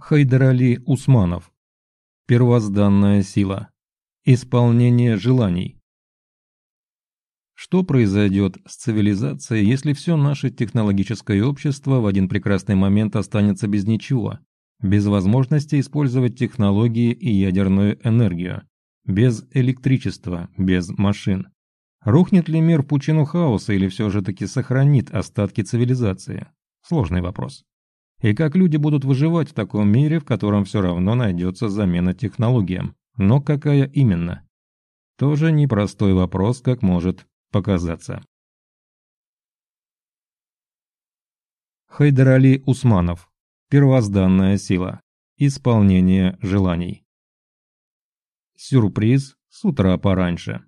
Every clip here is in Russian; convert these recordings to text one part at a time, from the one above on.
Хайдарали Усманов. Первозданная сила. Исполнение желаний. Что произойдет с цивилизацией, если все наше технологическое общество в один прекрасный момент останется без ничего? Без возможности использовать технологии и ядерную энергию? Без электричества, без машин? Рухнет ли мир в пучину хаоса или все же таки сохранит остатки цивилизации? Сложный вопрос. И как люди будут выживать в таком мире, в котором все равно найдется замена технологиям. Но какая именно? Тоже непростой вопрос, как может показаться. Хайдарали Усманов. Первозданная сила. Исполнение желаний. Сюрприз с утра пораньше.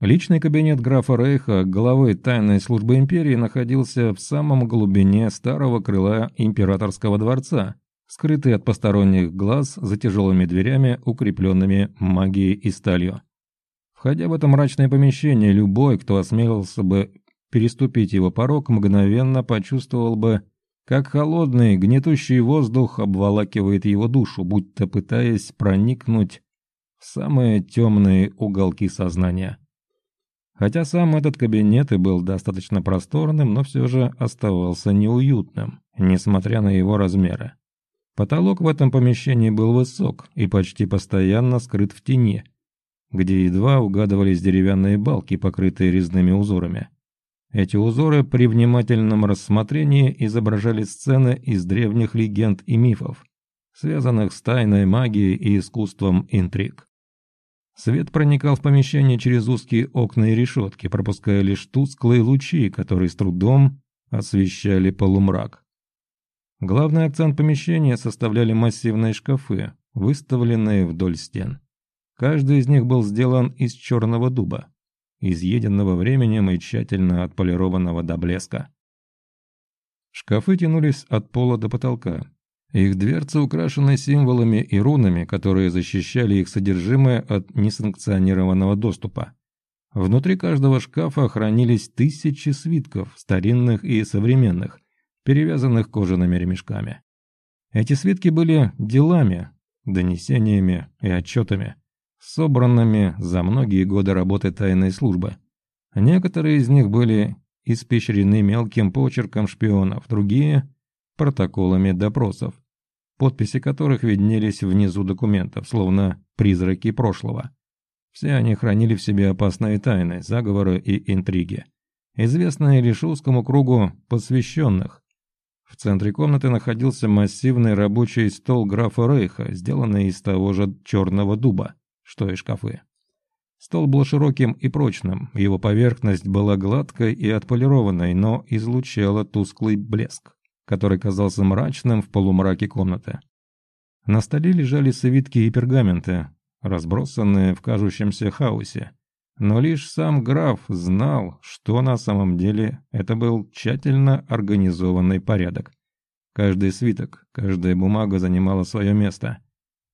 Личный кабинет графа Рейха, главы тайной службы империи, находился в самом глубине старого крыла императорского дворца, скрытый от посторонних глаз за тяжелыми дверями, укрепленными магией и сталью. Входя в это мрачное помещение, любой, кто осмелился бы переступить его порог, мгновенно почувствовал бы, как холодный, гнетущий воздух обволакивает его душу, будто пытаясь проникнуть в самые темные уголки сознания. Хотя сам этот кабинет и был достаточно просторным, но все же оставался неуютным, несмотря на его размеры. Потолок в этом помещении был высок и почти постоянно скрыт в тени, где едва угадывались деревянные балки, покрытые резными узорами. Эти узоры при внимательном рассмотрении изображали сцены из древних легенд и мифов, связанных с тайной магией и искусством интриг. Свет проникал в помещение через узкие окна и решетки, пропуская лишь тусклые лучи, которые с трудом освещали полумрак. Главный акцент помещения составляли массивные шкафы, выставленные вдоль стен. Каждый из них был сделан из черного дуба, изъеденного временем и тщательно отполированного до блеска. Шкафы тянулись от пола до потолка, их дверцы украшены символами и рунами, которые защищали их содержимое от несанкционированного доступа. Внутри каждого шкафа хранились тысячи свитков, старинных и современных, перевязанных кожаными ремешками. Эти свитки были делами, донесениями и отчетами, собранными за многие годы работы тайной службы. Некоторые из них были испещрены мелким почерком шпионов, другие – протоколами допросов, подписи которых виднелись внизу документов, словно призраки прошлого. Все они хранили в себе опасные тайны, заговоры и интриги, известные лишь узкому кругу посвященных. В центре комнаты находился массивный рабочий стол графа Рейха, сделанный из того же черного дуба, что и шкафы. Стол был широким и прочным, его поверхность была гладкой и отполированной, но излучала тусклый блеск который казался мрачным в полумраке комнаты. На столе лежали свитки и пергаменты, разбросанные в кажущемся хаосе. Но лишь сам граф знал, что на самом деле это был тщательно организованный порядок. Каждый свиток, каждая бумага занимала свое место.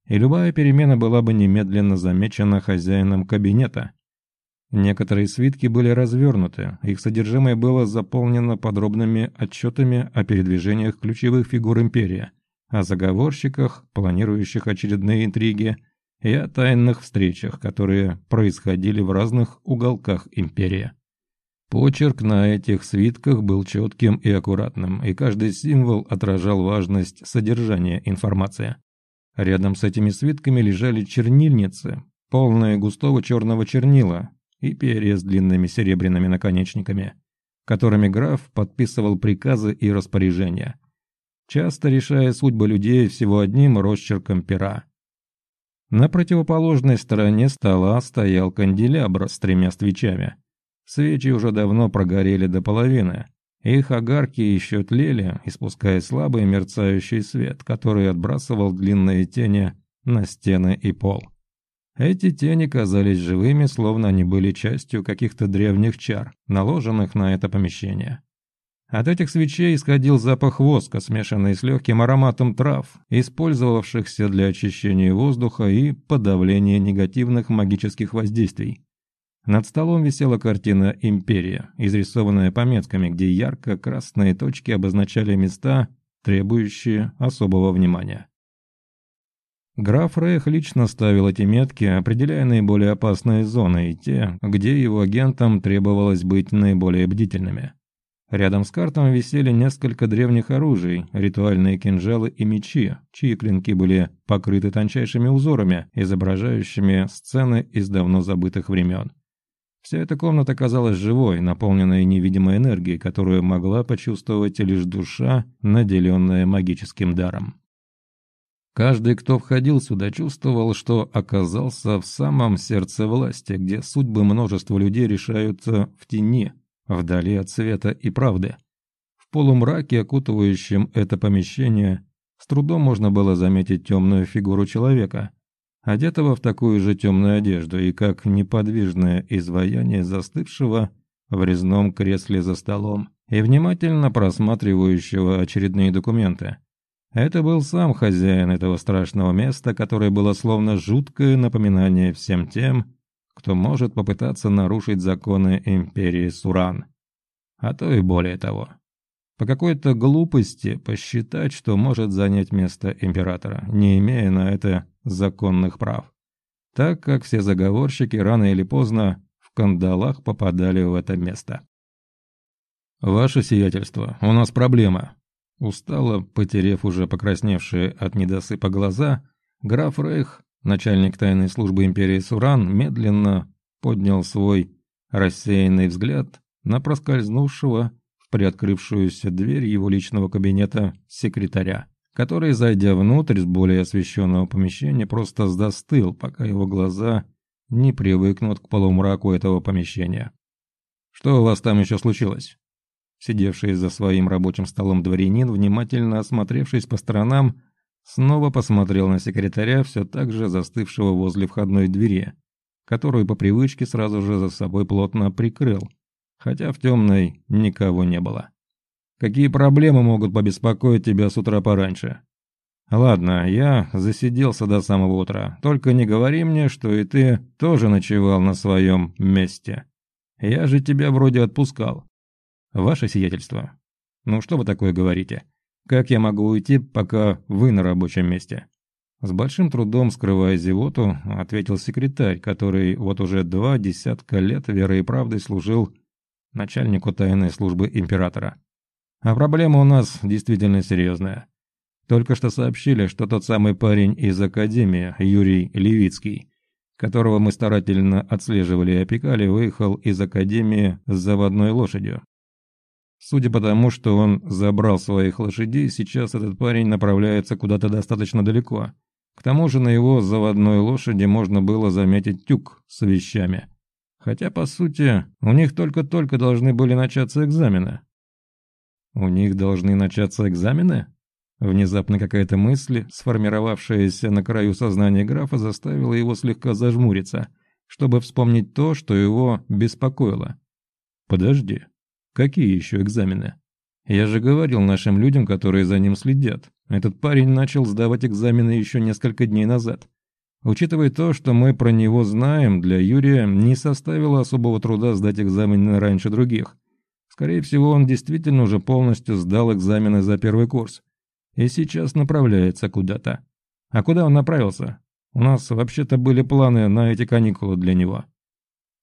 И любая перемена была бы немедленно замечена хозяином кабинета, Некоторые свитки были развернуты, их содержимое было заполнено подробными отчетами о передвижениях ключевых фигур империи, о заговорщиках, планирующих очередные интриги, и о тайных встречах, которые происходили в разных уголках империи. Почерк на этих свитках был четким и аккуратным, и каждый символ отражал важность содержания информации. Рядом с этими свитками лежали чернильницы, полные густого черного чернила, и перья с длинными серебряными наконечниками, которыми граф подписывал приказы и распоряжения, часто решая судьбы людей всего одним росчерком пера. На противоположной стороне стола стоял канделябр с тремя свечами. Свечи уже давно прогорели до половины. Их огарки еще тлели, испуская слабый мерцающий свет, который отбрасывал длинные тени на стены и пол. Эти тени казались живыми, словно они были частью каких-то древних чар, наложенных на это помещение. От этих свечей исходил запах воска, смешанный с легким ароматом трав, использовавшихся для очищения воздуха и подавления негативных магических воздействий. Над столом висела картина «Империя», изрисованная пометками, где ярко-красные точки обозначали места, требующие особого внимания. Граф Рейх лично ставил эти метки, определяя наиболее опасные зоны и те, где его агентам требовалось быть наиболее бдительными. Рядом с картом висели несколько древних оружий, ритуальные кинжалы и мечи, чьи клинки были покрыты тончайшими узорами, изображающими сцены из давно забытых времен. Вся эта комната казалась живой, наполненной невидимой энергией, которую могла почувствовать лишь душа, наделенная магическим даром. Каждый, кто входил сюда, чувствовал, что оказался в самом сердце власти, где судьбы множества людей решаются в тени, вдали от света и правды. В полумраке, окутывающем это помещение, с трудом можно было заметить темную фигуру человека, одетого в такую же темную одежду и как неподвижное изваяние застывшего в резном кресле за столом и внимательно просматривающего очередные документы. Это был сам хозяин этого страшного места, которое было словно жуткое напоминание всем тем, кто может попытаться нарушить законы империи Суран. А то и более того. По какой-то глупости посчитать, что может занять место императора, не имея на это законных прав. Так как все заговорщики рано или поздно в кандалах попадали в это место. «Ваше сиятельство, у нас проблема», Устало, потерев уже покрасневшие от недосыпа глаза, граф Рейх, начальник тайной службы империи Суран, медленно поднял свой рассеянный взгляд на проскользнувшего в приоткрывшуюся дверь его личного кабинета секретаря, который, зайдя внутрь с более освещенного помещения, просто застыл, пока его глаза не привыкнут к полумраку этого помещения. «Что у вас там еще случилось?» Сидевший за своим рабочим столом дворянин, внимательно осмотревшись по сторонам, снова посмотрел на секретаря, все так же застывшего возле входной двери, которую по привычке сразу же за собой плотно прикрыл, хотя в темной никого не было. «Какие проблемы могут побеспокоить тебя с утра пораньше?» «Ладно, я засиделся до самого утра, только не говори мне, что и ты тоже ночевал на своем месте. Я же тебя вроде отпускал». «Ваше сиятельство, ну что вы такое говорите? Как я могу уйти, пока вы на рабочем месте?» С большим трудом, скрывая зевоту, ответил секретарь, который вот уже два десятка лет верой и правдой служил начальнику тайной службы императора. А проблема у нас действительно серьезная. Только что сообщили, что тот самый парень из Академии, Юрий Левицкий, которого мы старательно отслеживали и опекали, выехал из Академии с заводной лошадью. Судя по тому, что он забрал своих лошадей, сейчас этот парень направляется куда-то достаточно далеко. К тому же на его заводной лошади можно было заметить тюк с вещами. Хотя, по сути, у них только-только должны были начаться экзамены. «У них должны начаться экзамены?» Внезапно какая-то мысль, сформировавшаяся на краю сознания графа, заставила его слегка зажмуриться, чтобы вспомнить то, что его беспокоило. «Подожди», Какие еще экзамены? Я же говорил нашим людям, которые за ним следят. Этот парень начал сдавать экзамены еще несколько дней назад. Учитывая то, что мы про него знаем, для Юрия не составило особого труда сдать экзамены раньше других. Скорее всего, он действительно уже полностью сдал экзамены за первый курс. И сейчас направляется куда-то. А куда он направился? У нас вообще-то были планы на эти каникулы для него.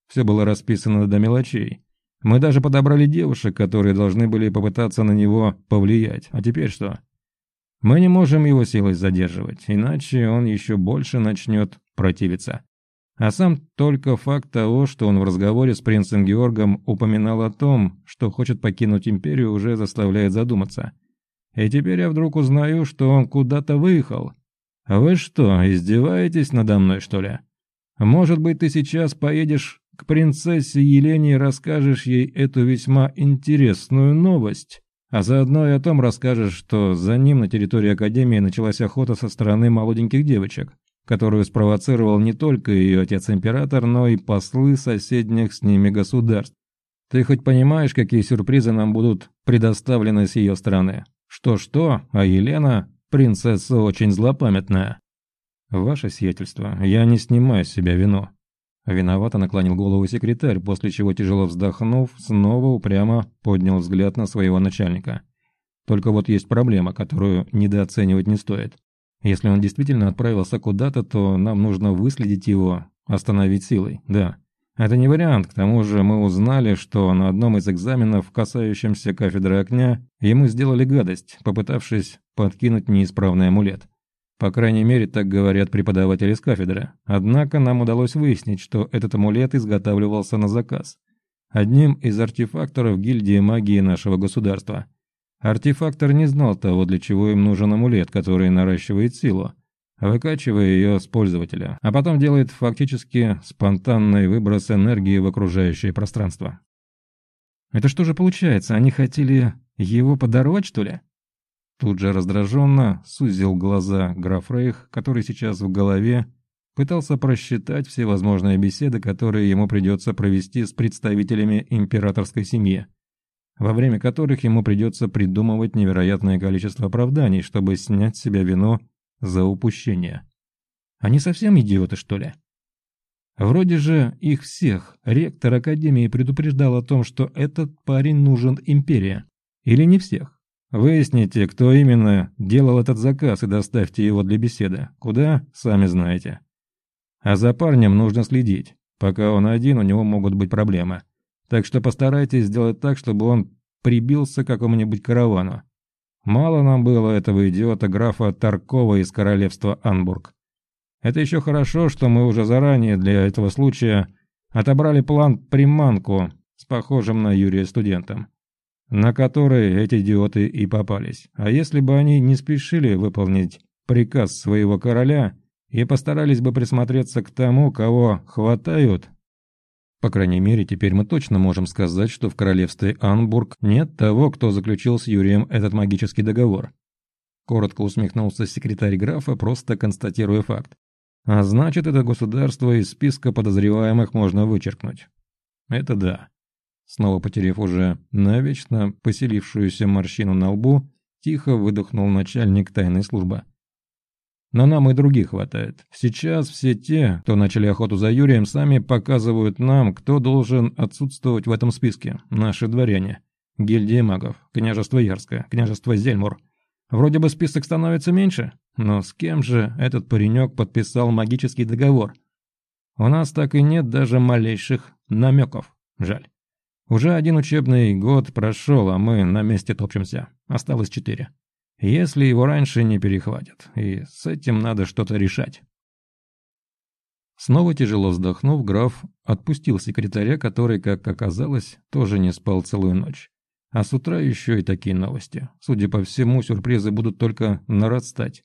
Все было расписано до мелочей. Мы даже подобрали девушек, которые должны были попытаться на него повлиять. А теперь что? Мы не можем его силой задерживать, иначе он еще больше начнет противиться. А сам только факт того, что он в разговоре с принцем Георгом упоминал о том, что хочет покинуть империю, уже заставляет задуматься. И теперь я вдруг узнаю, что он куда-то выехал. Вы что, издеваетесь надо мной, что ли? Может быть, ты сейчас поедешь к принцессе Елене расскажешь ей эту весьма интересную новость, а заодно и о том расскажешь, что за ним на территории Академии началась охота со стороны молоденьких девочек, которую спровоцировал не только ее отец-император, но и послы соседних с ними государств. Ты хоть понимаешь, какие сюрпризы нам будут предоставлены с ее стороны? Что-что, а Елена – принцесса очень злопамятная. Ваше сиятельство, я не снимаю с себя вину. Виновато наклонил голову секретарь, после чего, тяжело вздохнув, снова упрямо поднял взгляд на своего начальника. Только вот есть проблема, которую недооценивать не стоит. Если он действительно отправился куда-то, то нам нужно выследить его, остановить силой, да. Это не вариант, к тому же мы узнали, что на одном из экзаменов, касающемся кафедры огня, ему сделали гадость, попытавшись подкинуть неисправный амулет. По крайней мере, так говорят преподаватели с кафедры. Однако нам удалось выяснить, что этот амулет изготавливался на заказ. Одним из артефакторов гильдии магии нашего государства. Артефактор не знал того, для чего им нужен амулет, который наращивает силу, выкачивая ее с пользователя, а потом делает фактически спонтанный выброс энергии в окружающее пространство. «Это что же получается, они хотели его подорвать, что ли?» Тут же раздраженно сузил глаза граф Рейх, который сейчас в голове пытался просчитать все возможные беседы, которые ему придется провести с представителями императорской семьи, во время которых ему придется придумывать невероятное количество оправданий, чтобы снять с себя вину за упущение. Они совсем идиоты, что ли? Вроде же их всех ректор Академии предупреждал о том, что этот парень нужен империи. Или не всех? Выясните, кто именно делал этот заказ и доставьте его для беседы. Куда, сами знаете. А за парнем нужно следить. Пока он один, у него могут быть проблемы. Так что постарайтесь сделать так, чтобы он прибился к какому-нибудь каравану. Мало нам было этого идиота графа Таркова из королевства Анбург. Это еще хорошо, что мы уже заранее для этого случая отобрали план-приманку с похожим на Юрия студентом на которые эти идиоты и попались. А если бы они не спешили выполнить приказ своего короля и постарались бы присмотреться к тому, кого хватают... По крайней мере, теперь мы точно можем сказать, что в королевстве Анбург нет того, кто заключил с Юрием этот магический договор. Коротко усмехнулся секретарь графа, просто констатируя факт. А значит, это государство из списка подозреваемых можно вычеркнуть. Это да снова потеряв уже навечно поселившуюся морщину на лбу, тихо выдохнул начальник тайной службы. Но нам и других хватает. Сейчас все те, кто начали охоту за Юрием, сами показывают нам, кто должен отсутствовать в этом списке. Наши дворяне. Гильдия магов, княжество Ярское, княжество Зельмур. Вроде бы список становится меньше, но с кем же этот паренек подписал магический договор? У нас так и нет даже малейших намеков. Жаль. Уже один учебный год прошел, а мы на месте топчемся. Осталось четыре. Если его раньше не перехватят, и с этим надо что-то решать. Снова тяжело вздохнув, граф отпустил секретаря, который, как оказалось, тоже не спал целую ночь. А с утра еще и такие новости. Судя по всему, сюрпризы будут только нарастать.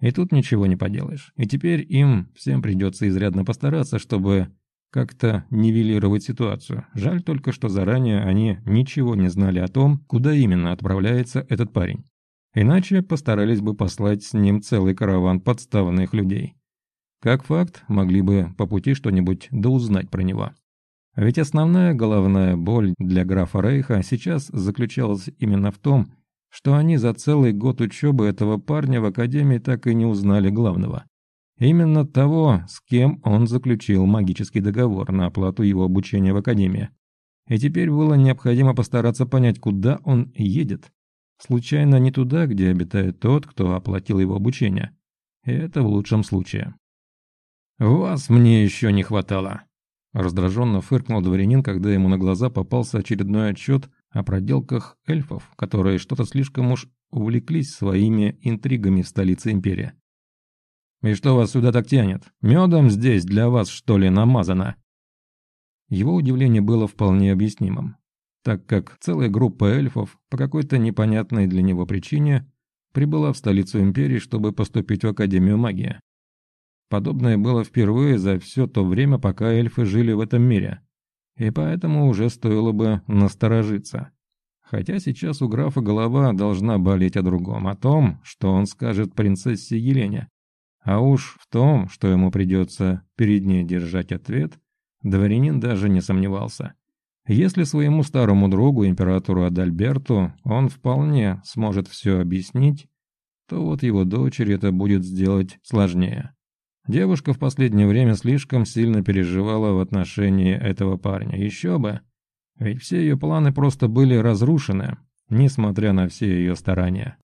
И тут ничего не поделаешь. И теперь им всем придется изрядно постараться, чтобы как-то нивелировать ситуацию. Жаль только, что заранее они ничего не знали о том, куда именно отправляется этот парень. Иначе постарались бы послать с ним целый караван подставных людей. Как факт, могли бы по пути что-нибудь доузнать про него. Ведь основная головная боль для графа Рейха сейчас заключалась именно в том, что они за целый год учебы этого парня в академии так и не узнали главного. Именно того, с кем он заключил магический договор на оплату его обучения в Академии. И теперь было необходимо постараться понять, куда он едет. Случайно не туда, где обитает тот, кто оплатил его обучение. И это в лучшем случае. «Вас мне еще не хватало!» Раздраженно фыркнул дворянин, когда ему на глаза попался очередной отчет о проделках эльфов, которые что-то слишком уж увлеклись своими интригами в столице империи. И что вас сюда так тянет? Медом здесь для вас, что ли, намазано?» Его удивление было вполне объяснимым, так как целая группа эльфов по какой-то непонятной для него причине прибыла в столицу империи, чтобы поступить в Академию магии. Подобное было впервые за все то время, пока эльфы жили в этом мире, и поэтому уже стоило бы насторожиться. Хотя сейчас у графа голова должна болеть о другом, о том, что он скажет принцессе Елене, а уж в том, что ему придется перед ней держать ответ, дворянин даже не сомневался. Если своему старому другу, императору Адальберту, он вполне сможет все объяснить, то вот его дочери это будет сделать сложнее. Девушка в последнее время слишком сильно переживала в отношении этого парня. Еще бы. Ведь все ее планы просто были разрушены, несмотря на все ее старания.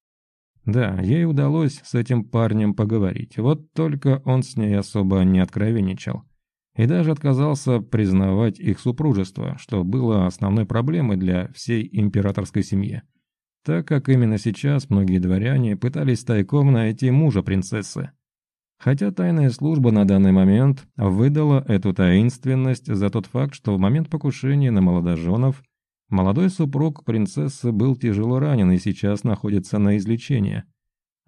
Да, ей удалось с этим парнем поговорить, вот только он с ней особо не откровенничал. И даже отказался признавать их супружество, что было основной проблемой для всей императорской семьи. Так как именно сейчас многие дворяне пытались тайком найти мужа принцессы. Хотя тайная служба на данный момент выдала эту таинственность за тот факт, что в момент покушения на молодоженов Молодой супруг принцессы был тяжело ранен и сейчас находится на излечении.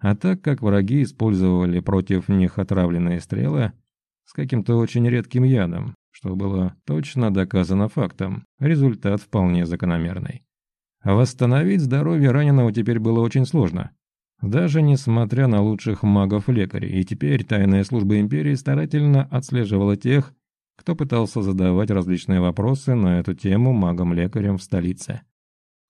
А так как враги использовали против них отравленные стрелы с каким-то очень редким ядом, что было точно доказано фактом, результат вполне закономерный. Восстановить здоровье раненого теперь было очень сложно. Даже несмотря на лучших магов-лекарей, и теперь тайная служба Империи старательно отслеживала тех, кто пытался задавать различные вопросы на эту тему магам-лекарям в столице.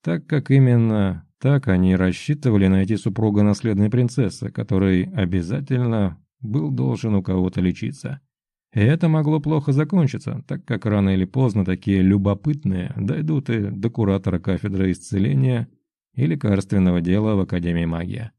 Так как именно так они рассчитывали найти супруга наследной принцессы, который обязательно был должен у кого-то лечиться. И это могло плохо закончиться, так как рано или поздно такие любопытные дойдут и до куратора кафедры исцеления и лекарственного дела в Академии магии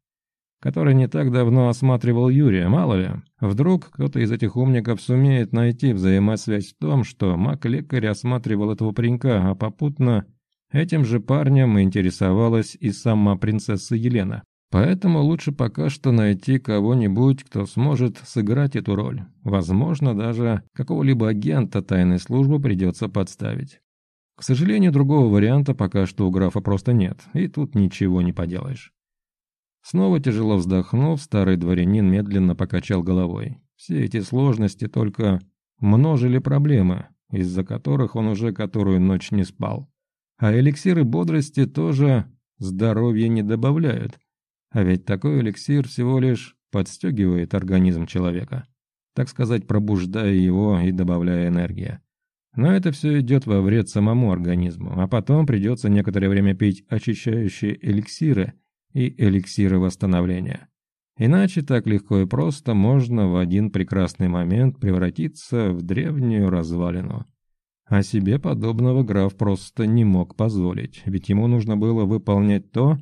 который не так давно осматривал Юрия, мало ли. Вдруг кто-то из этих умников сумеет найти взаимосвязь в том, что маг-лекарь осматривал этого паренька, а попутно этим же парнем интересовалась и сама принцесса Елена. Поэтому лучше пока что найти кого-нибудь, кто сможет сыграть эту роль. Возможно, даже какого-либо агента тайной службы придется подставить. К сожалению, другого варианта пока что у графа просто нет, и тут ничего не поделаешь. Снова тяжело вздохнув, старый дворянин медленно покачал головой. Все эти сложности только множили проблемы, из-за которых он уже которую ночь не спал. А эликсиры бодрости тоже здоровья не добавляют. А ведь такой эликсир всего лишь подстегивает организм человека. Так сказать, пробуждая его и добавляя энергия. Но это все идет во вред самому организму, а потом придется некоторое время пить очищающие эликсиры – и эликсиры восстановления. Иначе так легко и просто можно в один прекрасный момент превратиться в древнюю развалину. А себе подобного граф просто не мог позволить, ведь ему нужно было выполнять то,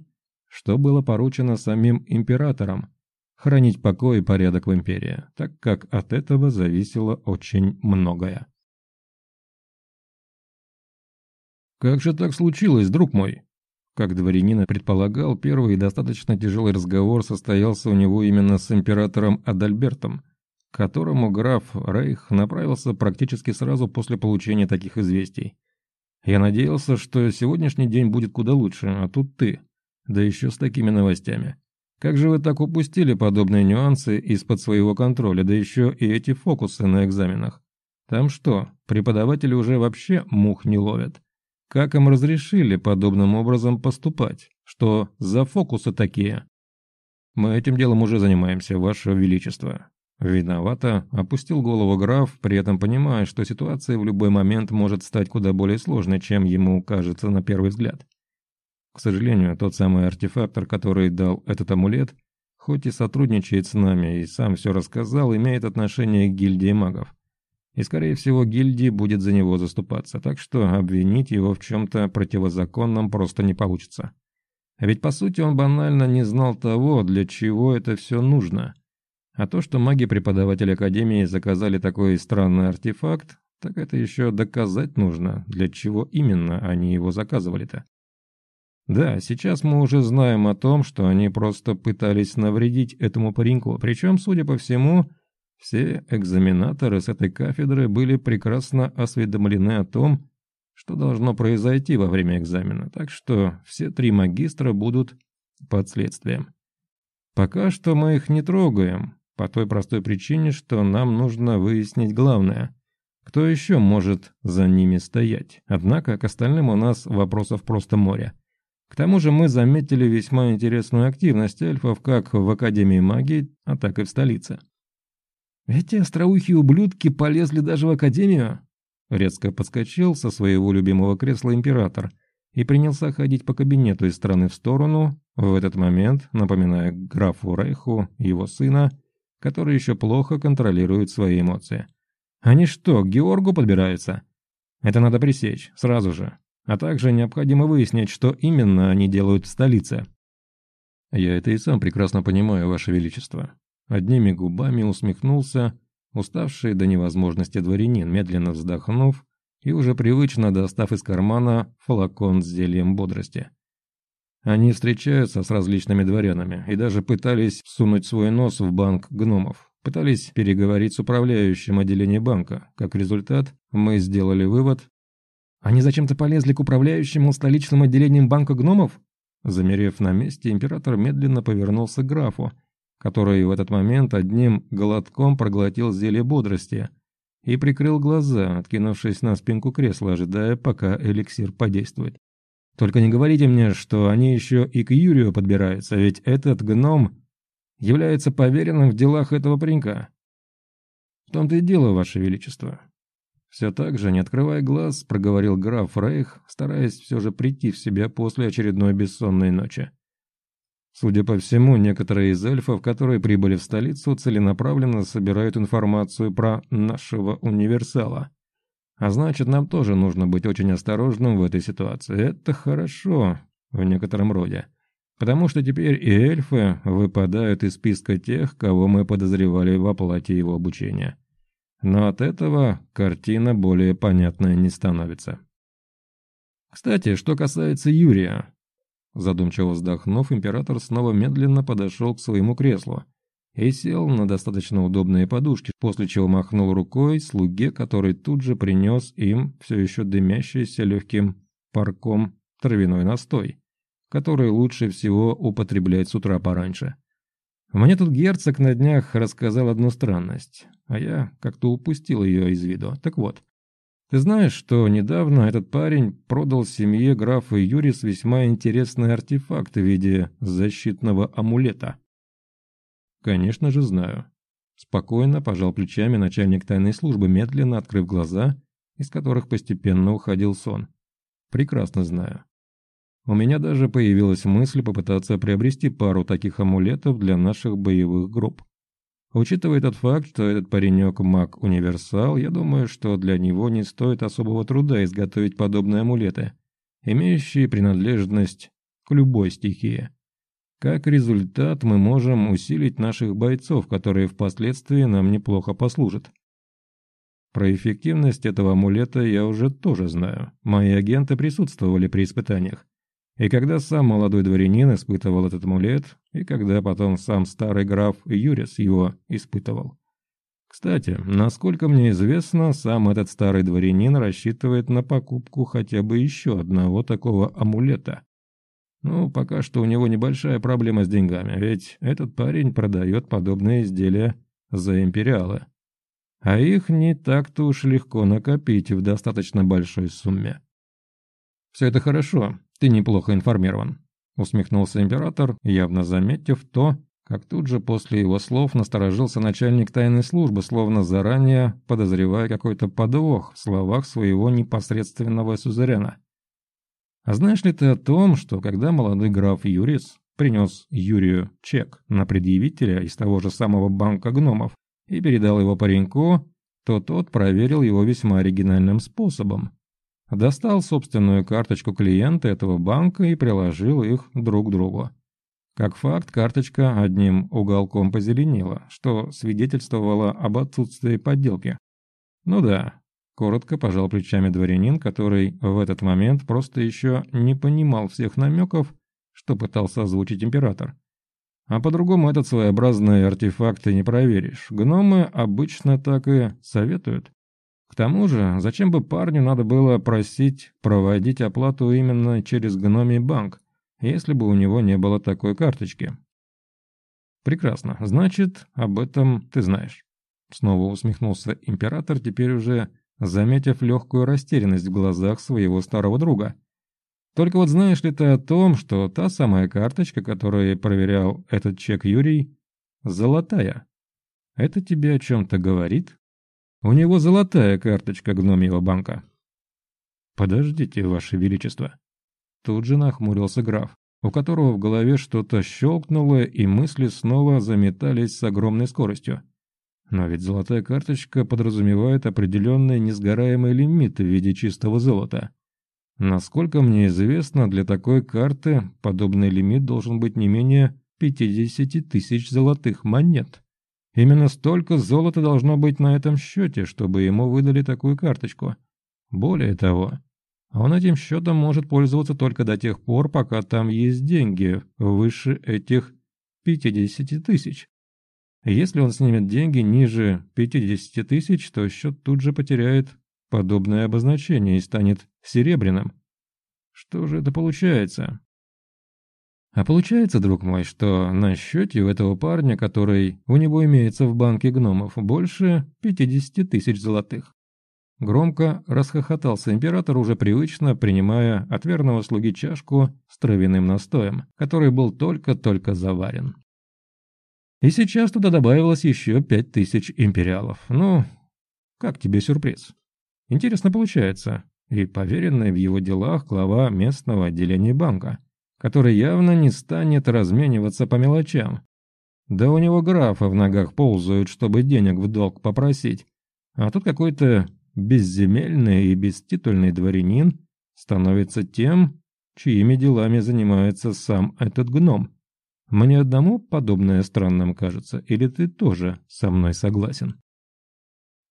что было поручено самим императором – хранить покой и порядок в империи, так как от этого зависело очень многое. «Как же так случилось, друг мой?» Как дворянина предполагал, первый и достаточно тяжелый разговор состоялся у него именно с императором Адальбертом, к которому граф Рейх направился практически сразу после получения таких известий. «Я надеялся, что сегодняшний день будет куда лучше, а тут ты, да еще с такими новостями. Как же вы так упустили подобные нюансы из-под своего контроля, да еще и эти фокусы на экзаменах? Там что, преподаватели уже вообще мух не ловят?» Как им разрешили подобным образом поступать? Что за фокусы такие? Мы этим делом уже занимаемся, Ваше Величество. Виновато, опустил голову граф, при этом понимая, что ситуация в любой момент может стать куда более сложной, чем ему кажется на первый взгляд. К сожалению, тот самый артефактор, который дал этот амулет, хоть и сотрудничает с нами и сам все рассказал, имеет отношение к гильдии магов и, скорее всего, гильдии будет за него заступаться, так что обвинить его в чем-то противозаконном просто не получится. А Ведь, по сути, он банально не знал того, для чего это все нужно. А то, что маги-преподаватели Академии заказали такой странный артефакт, так это еще доказать нужно, для чего именно они его заказывали-то. Да, сейчас мы уже знаем о том, что они просто пытались навредить этому пареньку, причем, судя по всему, все экзаменаторы с этой кафедры были прекрасно осведомлены о том, что должно произойти во время экзамена, так что все три магистра будут под следствием. Пока что мы их не трогаем, по той простой причине, что нам нужно выяснить главное – кто еще может за ними стоять? Однако к остальным у нас вопросов просто море. К тому же мы заметили весьма интересную активность эльфов как в Академии магии, а так и в столице. Эти остроухие ублюдки полезли даже в академию. Резко подскочил со своего любимого кресла император и принялся ходить по кабинету из стороны в сторону, в этот момент напоминая графу Рейху, его сына, который еще плохо контролирует свои эмоции. Они что, к Георгу подбираются? Это надо пресечь, сразу же. А также необходимо выяснить, что именно они делают в столице. Я это и сам прекрасно понимаю, Ваше Величество одними губами усмехнулся, уставший до невозможности дворянин, медленно вздохнув и уже привычно достав из кармана флакон с зельем бодрости. Они встречаются с различными дворянами и даже пытались сунуть свой нос в банк гномов. Пытались переговорить с управляющим отделением банка. Как результат, мы сделали вывод. «Они зачем-то полезли к управляющему столичным отделением банка гномов?» Замерев на месте, император медленно повернулся к графу который в этот момент одним глотком проглотил зелье бодрости и прикрыл глаза, откинувшись на спинку кресла, ожидая, пока эликсир подействует. «Только не говорите мне, что они еще и к Юрию подбираются, ведь этот гном является поверенным в делах этого паренька». «В том-то и дело, Ваше Величество», все так же, не открывая глаз, проговорил граф Рейх, стараясь все же прийти в себя после очередной бессонной ночи. Судя по всему, некоторые из эльфов, которые прибыли в столицу, целенаправленно собирают информацию про нашего универсала. А значит, нам тоже нужно быть очень осторожным в этой ситуации. Это хорошо в некотором роде. Потому что теперь и эльфы выпадают из списка тех, кого мы подозревали в оплате его обучения. Но от этого картина более понятная не становится. Кстати, что касается Юрия, Задумчиво вздохнув, император снова медленно подошел к своему креслу и сел на достаточно удобные подушки, после чего махнул рукой слуге, который тут же принес им все еще дымящийся легким парком травяной настой, который лучше всего употреблять с утра пораньше. Мне тут герцог на днях рассказал одну странность, а я как-то упустил ее из виду. Так вот, ты знаешь, что недавно этот парень продал семье графа Юрис весьма интересный артефакт в виде защитного амулета? Конечно же знаю. Спокойно пожал плечами начальник тайной службы, медленно открыв глаза, из которых постепенно уходил сон. Прекрасно знаю. У меня даже появилась мысль попытаться приобрести пару таких амулетов для наших боевых групп. А учитывая тот факт, что этот паренек маг-универсал, я думаю, что для него не стоит особого труда изготовить подобные амулеты, имеющие принадлежность к любой стихии. Как результат, мы можем усилить наших бойцов, которые впоследствии нам неплохо послужат. Про эффективность этого амулета я уже тоже знаю. Мои агенты присутствовали при испытаниях. И когда сам молодой дворянин испытывал этот амулет, и когда потом сам старый граф Юрис его испытывал. Кстати, насколько мне известно, сам этот старый дворянин рассчитывает на покупку хотя бы еще одного такого амулета. Ну, пока что у него небольшая проблема с деньгами, ведь этот парень продает подобные изделия за империалы. А их не так-то уж легко накопить в достаточно большой сумме. Все это хорошо, ты неплохо информирован», — усмехнулся император, явно заметив то, как тут же после его слов насторожился начальник тайной службы, словно заранее подозревая какой-то подвох в словах своего непосредственного сюзерена. «А знаешь ли ты о том, что когда молодой граф Юрис принес Юрию чек на предъявителя из того же самого банка гномов и передал его пареньку, то тот проверил его весьма оригинальным способом?» достал собственную карточку клиента этого банка и приложил их друг к другу. Как факт, карточка одним уголком позеленела, что свидетельствовало об отсутствии подделки. Ну да, коротко пожал плечами дворянин, который в этот момент просто еще не понимал всех намеков, что пытался озвучить император. А по-другому этот своеобразный артефакт и не проверишь. Гномы обычно так и советуют. К тому же, зачем бы парню надо было просить проводить оплату именно через гномий банк, если бы у него не было такой карточки? Прекрасно, значит, об этом ты знаешь. Снова усмехнулся император, теперь уже заметив легкую растерянность в глазах своего старого друга. Только вот знаешь ли ты о том, что та самая карточка, которую проверял этот чек Юрий, золотая? Это тебе о чем-то говорит? У него золотая карточка гномьего банка. Подождите, Ваше Величество. Тут же нахмурился граф, у которого в голове что-то щелкнуло, и мысли снова заметались с огромной скоростью. Но ведь золотая карточка подразумевает определенный несгораемый лимит в виде чистого золота. Насколько мне известно, для такой карты подобный лимит должен быть не менее 50 тысяч золотых монет. Именно столько золота должно быть на этом счете, чтобы ему выдали такую карточку. Более того, он этим счетом может пользоваться только до тех пор, пока там есть деньги выше этих 50 тысяч. Если он снимет деньги ниже 50 тысяч, то счет тут же потеряет подобное обозначение и станет серебряным. Что же это получается? А получается, друг мой, что на счете у этого парня, который у него имеется в банке гномов, больше 50 тысяч золотых. Громко расхохотался император, уже привычно принимая от верного слуги чашку с травяным настоем, который был только-только заварен. И сейчас туда добавилось еще пять тысяч империалов. Ну, как тебе сюрприз? Интересно получается. И поверенный в его делах глава местного отделения банка – который явно не станет размениваться по мелочам. Да у него графы в ногах ползают, чтобы денег в долг попросить. А тут какой-то безземельный и беститульный дворянин становится тем, чьими делами занимается сам этот гном. Мне одному подобное странным кажется, или ты тоже со мной согласен?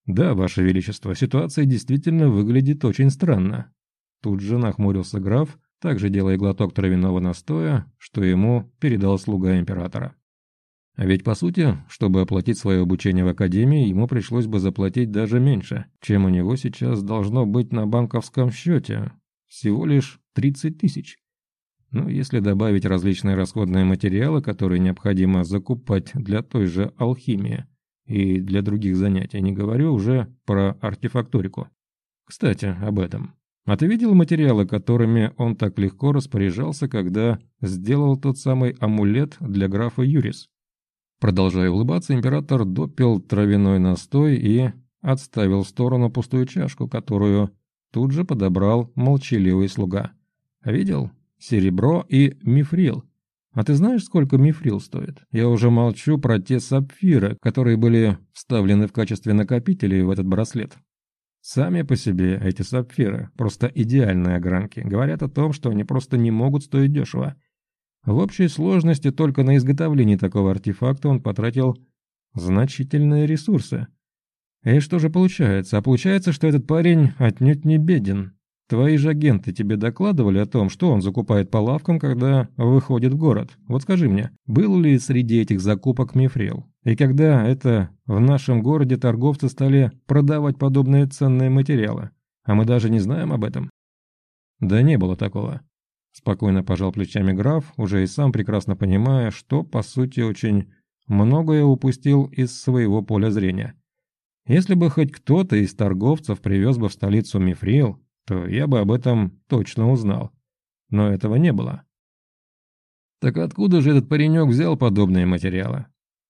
Да, Ваше Величество, ситуация действительно выглядит очень странно. Тут же нахмурился граф, также делая глоток травяного настоя, что ему передал слуга императора. А ведь, по сути, чтобы оплатить свое обучение в академии, ему пришлось бы заплатить даже меньше, чем у него сейчас должно быть на банковском счете. Всего лишь 30 тысяч. Но если добавить различные расходные материалы, которые необходимо закупать для той же алхимии и для других занятий, не говорю уже про артефакторику. Кстати, об этом. А ты видел материалы, которыми он так легко распоряжался, когда сделал тот самый амулет для графа Юрис? Продолжая улыбаться, император допил травяной настой и отставил в сторону пустую чашку, которую тут же подобрал молчаливый слуга. «Видел? Серебро и мифрил. А ты знаешь, сколько мифрил стоит? Я уже молчу про те сапфиры, которые были вставлены в качестве накопителей в этот браслет». Сами по себе эти сапфиры – просто идеальные огранки, говорят о том, что они просто не могут стоить дешево. В общей сложности только на изготовление такого артефакта он потратил значительные ресурсы. И что же получается? А получается, что этот парень отнюдь не беден. Твои же агенты тебе докладывали о том, что он закупает по лавкам, когда выходит в город. Вот скажи мне, был ли среди этих закупок мифрил? И когда это в нашем городе торговцы стали продавать подобные ценные материалы? А мы даже не знаем об этом. Да не было такого. Спокойно пожал плечами граф, уже и сам прекрасно понимая, что, по сути, очень многое упустил из своего поля зрения. Если бы хоть кто-то из торговцев привез бы в столицу мифрил, то я бы об этом точно узнал. Но этого не было. Так откуда же этот паренек взял подобные материалы?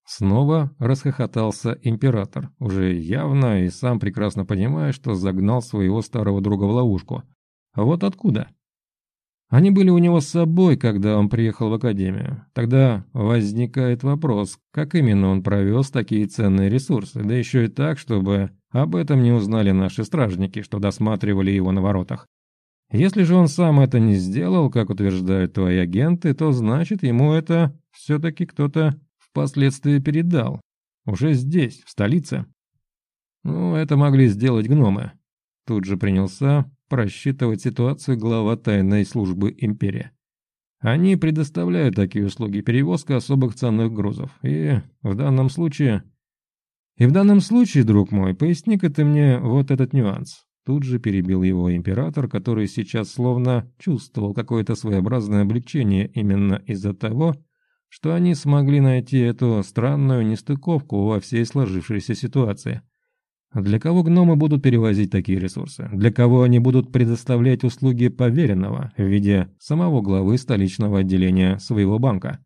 Снова расхохотался император, уже явно и сам прекрасно понимая, что загнал своего старого друга в ловушку. А вот откуда? Они были у него с собой, когда он приехал в академию. Тогда возникает вопрос, как именно он провез такие ценные ресурсы, да еще и так, чтобы об этом не узнали наши стражники, что досматривали его на воротах. Если же он сам это не сделал, как утверждают твои агенты, то значит ему это все-таки кто-то впоследствии передал. Уже здесь, в столице. Ну, это могли сделать гномы. Тут же принялся просчитывать ситуацию глава тайной службы империи. Они предоставляют такие услуги перевозка особых ценных грузов, и в данном случае и в данном случае, друг мой, поясни-ка ты мне вот этот нюанс. Тут же перебил его император, который сейчас словно чувствовал какое-то своеобразное облегчение именно из-за того, что они смогли найти эту странную нестыковку во всей сложившейся ситуации. Для кого гномы будут перевозить такие ресурсы? Для кого они будут предоставлять услуги поверенного в виде самого главы столичного отделения своего банка?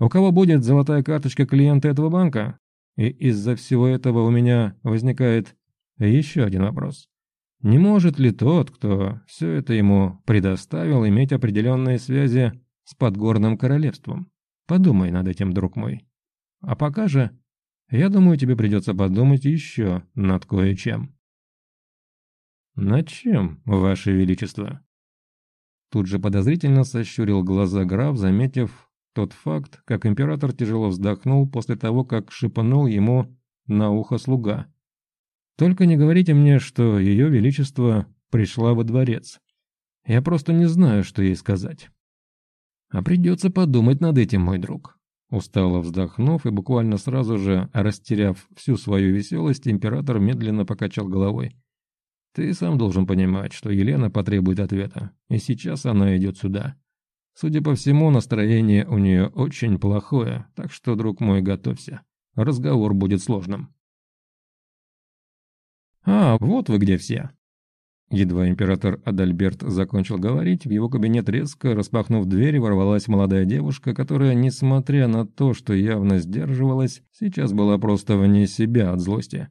У кого будет золотая карточка клиента этого банка? И из-за всего этого у меня возникает еще один вопрос. Не может ли тот, кто все это ему предоставил, иметь определенные связи с подгорным королевством? Подумай над этим, друг мой. А пока же, я думаю, тебе придется подумать еще над кое-чем. «Над чем, Ваше Величество?» Тут же подозрительно сощурил глаза граф, заметив тот факт, как император тяжело вздохнул после того, как шипанул ему на ухо слуга. «Только не говорите мне, что ее величество пришла во дворец. Я просто не знаю, что ей сказать». «А придется подумать над этим, мой друг». Устало вздохнув и буквально сразу же, растеряв всю свою веселость, император медленно покачал головой. «Ты сам должен понимать, что Елена потребует ответа, и сейчас она идет сюда». Судя по всему, настроение у нее очень плохое, так что, друг мой, готовься. Разговор будет сложным. «А, вот вы где все!» Едва император Адальберт закончил говорить, в его кабинет резко, распахнув дверь, ворвалась молодая девушка, которая, несмотря на то, что явно сдерживалась, сейчас была просто вне себя от злости.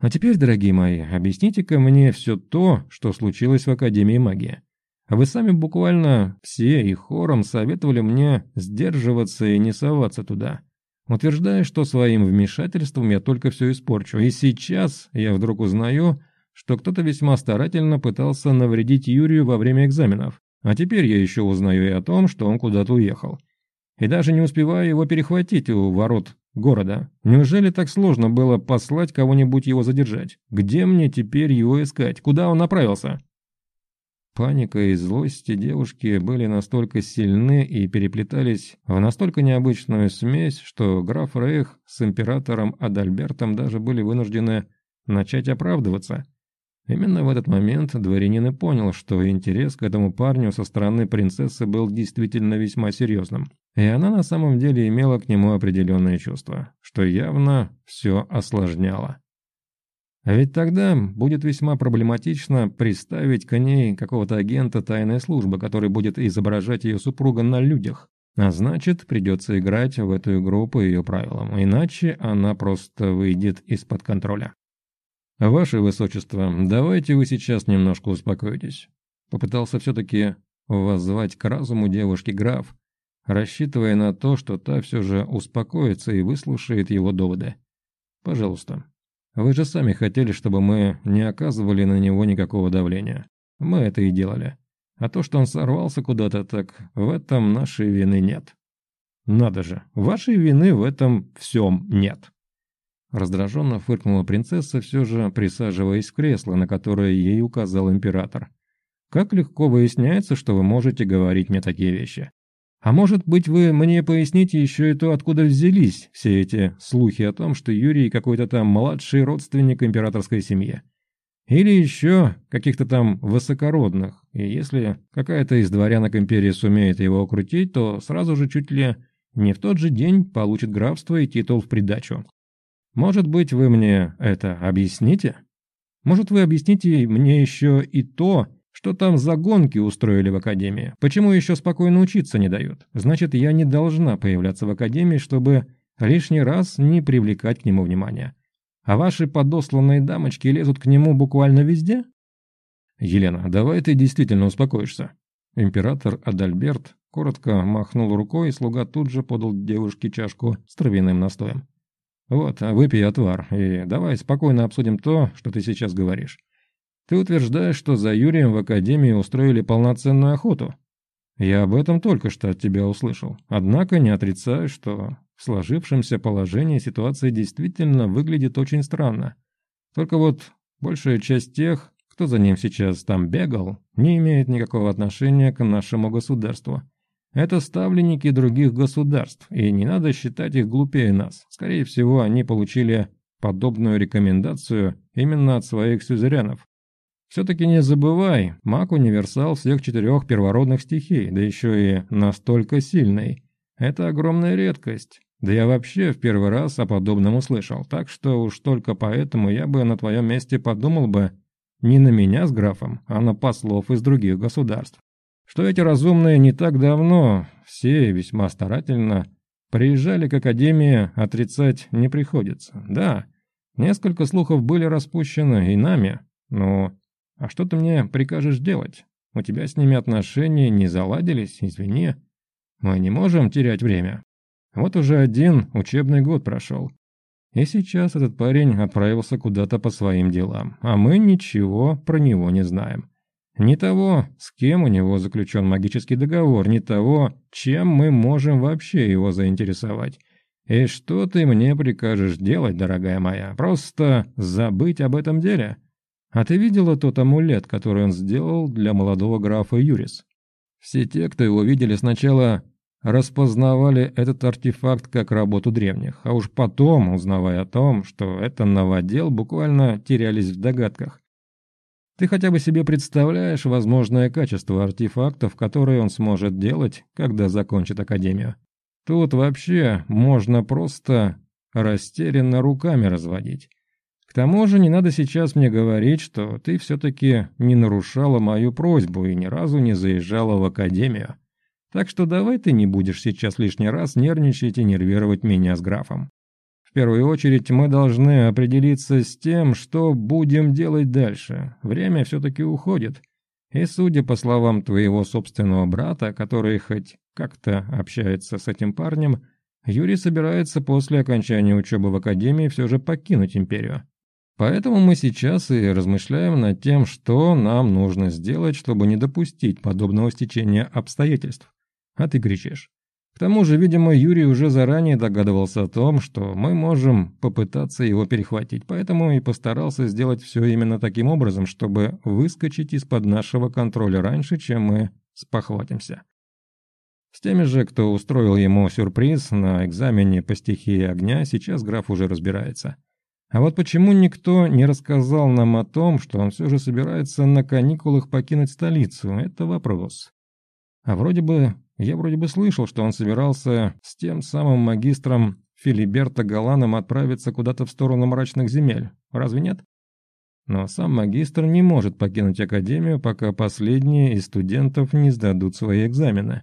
«А теперь, дорогие мои, объясните-ка мне все то, что случилось в Академии магии. А вы сами буквально все и хором советовали мне сдерживаться и не соваться туда, утверждая, что своим вмешательством я только все испорчу. И сейчас я вдруг узнаю, что кто-то весьма старательно пытался навредить Юрию во время экзаменов. А теперь я еще узнаю и о том, что он куда-то уехал. И даже не успеваю его перехватить у ворот города. Неужели так сложно было послать кого-нибудь его задержать? Где мне теперь его искать? Куда он направился?» Паника и злость девушки были настолько сильны и переплетались в настолько необычную смесь, что граф Рейх с императором Адальбертом даже были вынуждены начать оправдываться. Именно в этот момент дворянин и понял, что интерес к этому парню со стороны принцессы был действительно весьма серьезным. И она на самом деле имела к нему определенные чувства, что явно все осложняло. А ведь тогда будет весьма проблематично представить к ней какого-то агента тайной службы, который будет изображать ее супруга на людях. А значит, придется играть в эту игру по ее правилам, иначе она просто выйдет из-под контроля. «Ваше Высочество, давайте вы сейчас немножко успокоитесь». Попытался все-таки воззвать к разуму девушки граф, рассчитывая на то, что та все же успокоится и выслушает его доводы. «Пожалуйста, вы же сами хотели, чтобы мы не оказывали на него никакого давления. Мы это и делали. А то, что он сорвался куда-то, так в этом нашей вины нет. Надо же, вашей вины в этом всем нет. Раздраженно фыркнула принцесса, все же присаживаясь в кресло, на которое ей указал император. Как легко выясняется, что вы можете говорить мне такие вещи. А может быть, вы мне поясните еще и то, откуда взялись все эти слухи о том, что Юрий какой-то там младший родственник императорской семьи? Или еще каких-то там высокородных, и если какая-то из дворянок империи сумеет его окрутить, то сразу же чуть ли не в тот же день получит графство и титул в придачу. Может быть, вы мне это объясните? Может, вы объясните мне еще и то, что там за гонки устроили в академии? Почему еще спокойно учиться не дают? Значит, я не должна появляться в академии, чтобы лишний раз не привлекать к нему внимания. А ваши подосланные дамочки лезут к нему буквально везде? Елена, давай ты действительно успокоишься. Император Адальберт коротко махнул рукой, и слуга тут же подал девушке чашку с травяным настоем. «Вот, выпей отвар, и давай спокойно обсудим то, что ты сейчас говоришь. Ты утверждаешь, что за Юрием в Академии устроили полноценную охоту. Я об этом только что от тебя услышал. Однако не отрицаю, что в сложившемся положении ситуация действительно выглядит очень странно. Только вот большая часть тех, кто за ним сейчас там бегал, не имеет никакого отношения к нашему государству. Это ставленники других государств, и не надо считать их глупее нас. Скорее всего, они получили подобную рекомендацию именно от своих сюзеренов, все-таки не забывай, маг-универсал всех четырех первородных стихий, да еще и настолько сильный. Это огромная редкость. Да я вообще в первый раз о подобном услышал, так что уж только поэтому я бы на твоем месте подумал бы не на меня с графом, а на послов из других государств. Что эти разумные не так давно, все весьма старательно, приезжали к Академии, отрицать не приходится. Да, несколько слухов были распущены и нами, но а что ты мне прикажешь делать? У тебя с ними отношения не заладились, извини. Мы не можем терять время. Вот уже один учебный год прошел. И сейчас этот парень отправился куда-то по своим делам, а мы ничего про него не знаем. Ни того, с кем у него заключен магический договор, ни того, чем мы можем вообще его заинтересовать. И что ты мне прикажешь делать, дорогая моя? Просто забыть об этом деле? А ты видела тот амулет, который он сделал для молодого графа Юрис? Все те, кто его видели сначала, распознавали этот артефакт как работу древних, а уж потом, узнавая о том, что это новодел, буквально терялись в догадках. Ты хотя бы себе представляешь возможное качество артефактов, которые он сможет делать, когда закончит Академию. Тут вообще можно просто растерянно руками разводить. К тому же не надо сейчас мне говорить, что ты все-таки не нарушала мою просьбу и ни разу не заезжала в академию. Так что давай ты не будешь сейчас лишний раз нервничать и нервировать меня с графом. В первую очередь мы должны определиться с тем, что будем делать дальше. Время все-таки уходит. И судя по словам твоего собственного брата, который хоть как-то общается с этим парнем, Юрий собирается после окончания учебы в академии все же покинуть империю. Поэтому мы сейчас и размышляем над тем, что нам нужно сделать, чтобы не допустить подобного стечения обстоятельств. А ты кричишь. К тому же, видимо, Юрий уже заранее догадывался о том, что мы можем попытаться его перехватить, поэтому и постарался сделать все именно таким образом, чтобы выскочить из-под нашего контроля раньше, чем мы спохватимся. С теми же, кто устроил ему сюрприз на экзамене по стихии огня, сейчас граф уже разбирается – а вот почему никто не рассказал нам о том, что он все же собирается на каникулах покинуть столицу, это вопрос. А вроде бы, я вроде бы слышал, что он собирался с тем самым магистром Филиберта Галаном отправиться куда-то в сторону мрачных земель, разве нет? Но сам магистр не может покинуть академию, пока последние из студентов не сдадут свои экзамены.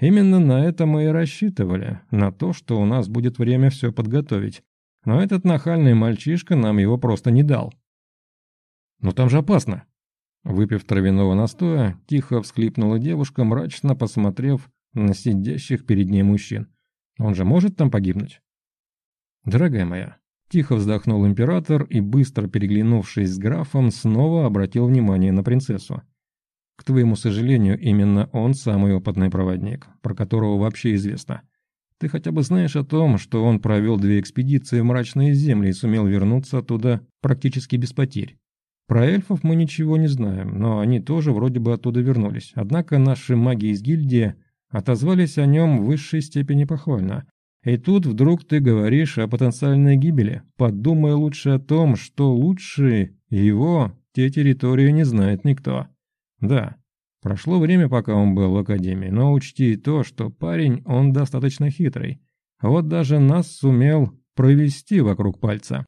Именно на это мы и рассчитывали, на то, что у нас будет время все подготовить но этот нахальный мальчишка нам его просто не дал. «Но там же опасно!» Выпив травяного настоя, тихо всхлипнула девушка, мрачно посмотрев на сидящих перед ней мужчин. «Он же может там погибнуть?» «Дорогая моя!» Тихо вздохнул император и, быстро переглянувшись с графом, снова обратил внимание на принцессу. К твоему сожалению, именно он самый опытный проводник, про которого вообще известно – ты хотя бы знаешь о том, что он провел две экспедиции в мрачные земли и сумел вернуться оттуда практически без потерь. Про эльфов мы ничего не знаем, но они тоже вроде бы оттуда вернулись. Однако наши маги из гильдии отозвались о нем в высшей степени похвально. И тут вдруг ты говоришь о потенциальной гибели. Подумай лучше о том, что лучше его те территории не знает никто. Да, Прошло время, пока он был в академии, но учти то, что парень, он достаточно хитрый. Вот даже нас сумел провести вокруг пальца.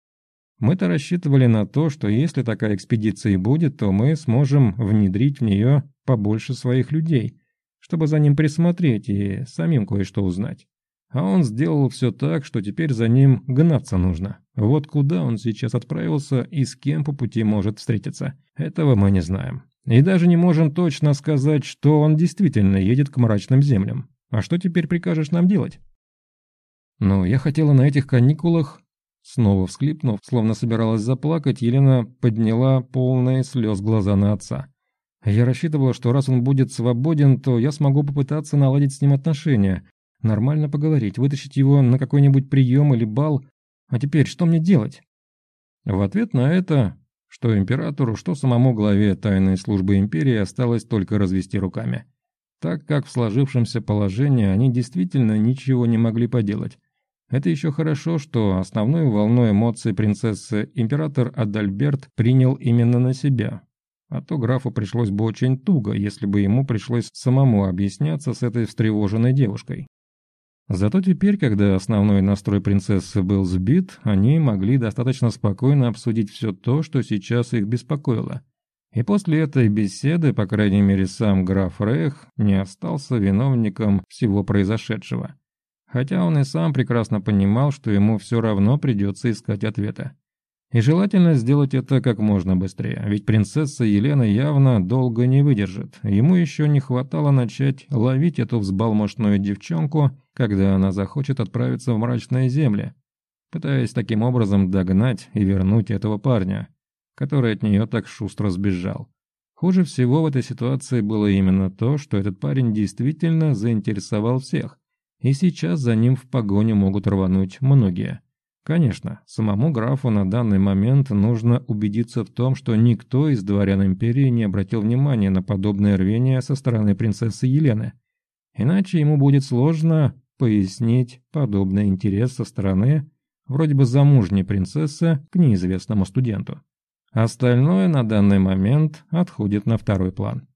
Мы-то рассчитывали на то, что если такая экспедиция и будет, то мы сможем внедрить в нее побольше своих людей, чтобы за ним присмотреть и самим кое-что узнать. А он сделал все так, что теперь за ним гнаться нужно. Вот куда он сейчас отправился и с кем по пути может встретиться, этого мы не знаем. И даже не можем точно сказать, что он действительно едет к мрачным землям. А что теперь прикажешь нам делать? Ну, я хотела на этих каникулах... Снова всклипнув, словно собиралась заплакать, Елена подняла полные слез глаза на отца. Я рассчитывала, что раз он будет свободен, то я смогу попытаться наладить с ним отношения, нормально поговорить, вытащить его на какой-нибудь прием или бал. А теперь что мне делать? В ответ на это что императору, что самому главе тайной службы империи осталось только развести руками. Так как в сложившемся положении они действительно ничего не могли поделать. Это еще хорошо, что основную волну эмоций принцессы император Адальберт принял именно на себя. А то графу пришлось бы очень туго, если бы ему пришлось самому объясняться с этой встревоженной девушкой. Зато теперь, когда основной настрой принцессы был сбит, они могли достаточно спокойно обсудить все то, что сейчас их беспокоило. И после этой беседы, по крайней мере, сам граф Рейх не остался виновником всего произошедшего. Хотя он и сам прекрасно понимал, что ему все равно придется искать ответа. И желательно сделать это как можно быстрее, ведь принцесса Елена явно долго не выдержит. Ему еще не хватало начать ловить эту взбалмошную девчонку, когда она захочет отправиться в мрачные земли, пытаясь таким образом догнать и вернуть этого парня, который от нее так шустро сбежал. Хуже всего в этой ситуации было именно то, что этот парень действительно заинтересовал всех, и сейчас за ним в погоне могут рвануть многие. Конечно, самому графу на данный момент нужно убедиться в том, что никто из дворян империи не обратил внимания на подобное рвение со стороны принцессы Елены. Иначе ему будет сложно пояснить подобный интерес со стороны вроде бы замужней принцессы к неизвестному студенту. Остальное на данный момент отходит на второй план.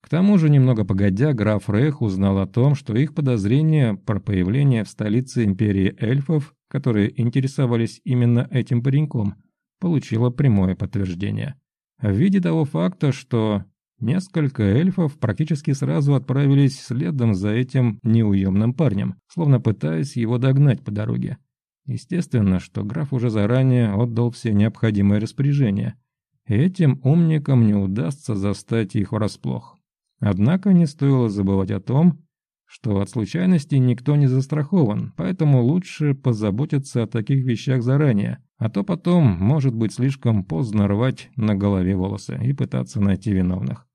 К тому же, немного погодя, граф Рейх узнал о том, что их подозрения про появление в столице империи эльфов которые интересовались именно этим пареньком, получила прямое подтверждение. В виде того факта, что несколько эльфов практически сразу отправились следом за этим неуемным парнем, словно пытаясь его догнать по дороге. Естественно, что граф уже заранее отдал все необходимые распоряжения, этим умникам не удастся застать их врасплох. Однако не стоило забывать о том, что от случайностей никто не застрахован, поэтому лучше позаботиться о таких вещах заранее, а то потом может быть слишком поздно рвать на голове волосы и пытаться найти виновных.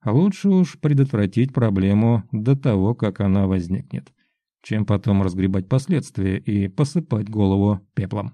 А лучше уж предотвратить проблему до того, как она возникнет, чем потом разгребать последствия и посыпать голову пеплом.